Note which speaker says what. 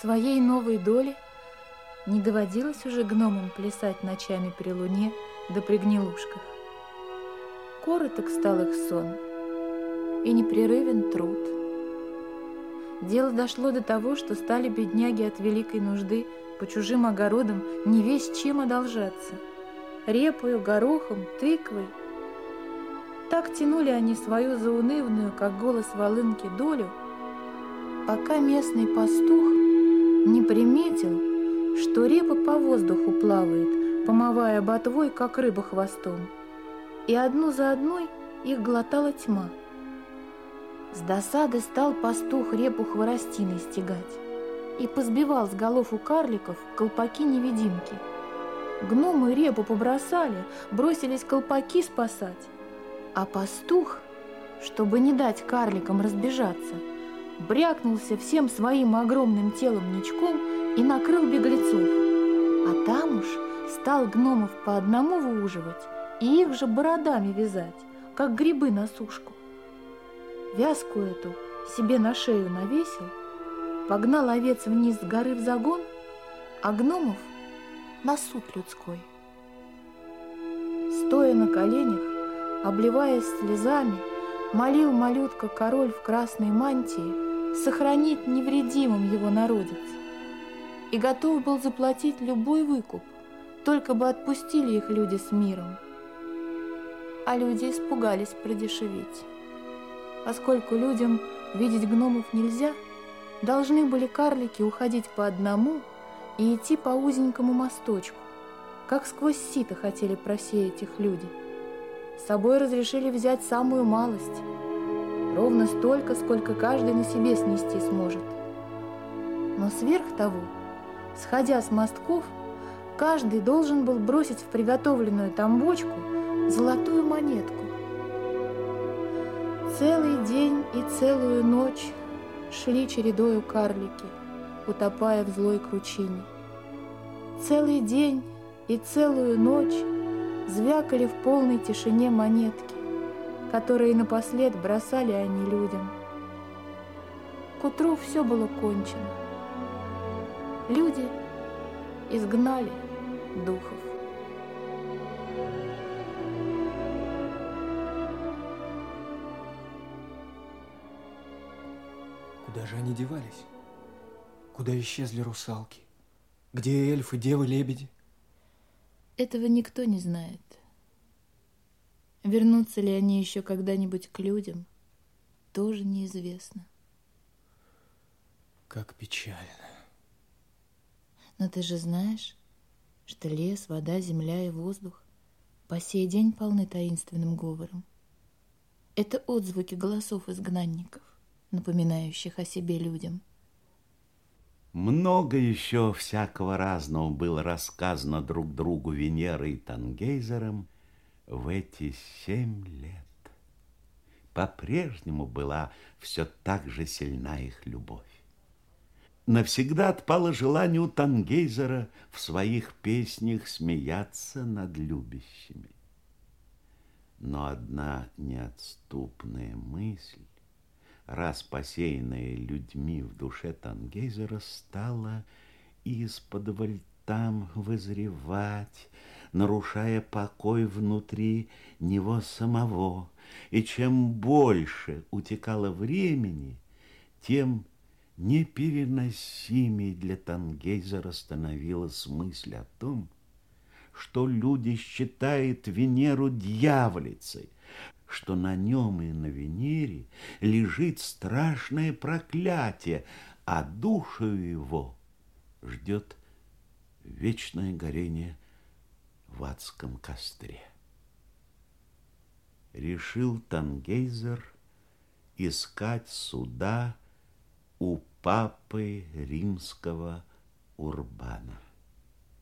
Speaker 1: своей новой доле не доводилось уже гномам плясать ночами при луне да при гнилушках. Короток стал их сон и непрерывен труд. Дело дошло до того, что стали бедняги от великой нужды по чужим огородам не весь чем одолжаться. Репою, горохом, тыквой. Так тянули они свою заунывную, как голос волынки, долю, пока местный пастух не приметил, что репа по воздуху плавает, помывая ботвой, как рыба хвостом, и одну за одной их глотала тьма. С досады стал пастух репу хворостиной стегать и позбивал с голов у карликов колпаки-невидимки. Гномы репу побросали, бросились колпаки спасать, а пастух, чтобы не дать карликам разбежаться, брякнулся всем своим огромным телом ничком и накрыл беглецов. А там уж стал гномов по одному выуживать и их же бородами вязать, как грибы на сушку. Вязку эту себе на шею навесил, погнал овец вниз с горы в загон, а гномов на суд людской. Стоя на коленях, обливаясь слезами, молил малютка король в красной мантии сохранить невредимым его народец. И готов был заплатить любой выкуп, только бы отпустили их люди с миром. А люди испугались продешевить. Поскольку людям видеть гномов нельзя, должны были карлики уходить по одному и идти по узенькому мосточку, как сквозь сито хотели просеять их люди. С собой разрешили взять самую малость – ровно столько, сколько каждый на себе снести сможет. Но сверх того, сходя с мостков, каждый должен был бросить в приготовленную там бочку золотую монетку. Целый день и целую ночь шли чередою карлики, утопая в злой кручине. Целый день и целую ночь звякали в полной тишине монетки которые напослед бросали они людям. К утру все было кончено. Люди изгнали духов.
Speaker 2: Куда же они девались? Куда исчезли русалки? Где эльфы, девы, лебеди?
Speaker 1: Этого никто не знает. Вернутся ли они еще когда-нибудь к людям, тоже неизвестно.
Speaker 2: Как печально.
Speaker 1: Но ты же знаешь, что лес, вода, земля и воздух по сей день полны таинственным говором. Это отзвуки голосов изгнанников, напоминающих о себе людям.
Speaker 3: Много еще всякого разного было рассказано друг другу Венерой и Тангейзером – в эти семь лет по-прежнему была все так же сильна их любовь. Навсегда отпало желание у Тангейзера в своих песнях смеяться над любящими. Но одна неотступная мысль, раз посеянная людьми в душе Тангейзера, стала из-под там вызревать, нарушая покой внутри него самого. И чем больше утекало времени, тем непереносимей для Тангейзера становилась мысль о том, что люди считают Венеру дьяволицей, что на нем и на Венере лежит страшное проклятие, а душу его ждет вечное горение в адском костре. Решил Тангейзер искать суда у папы римского Урбана.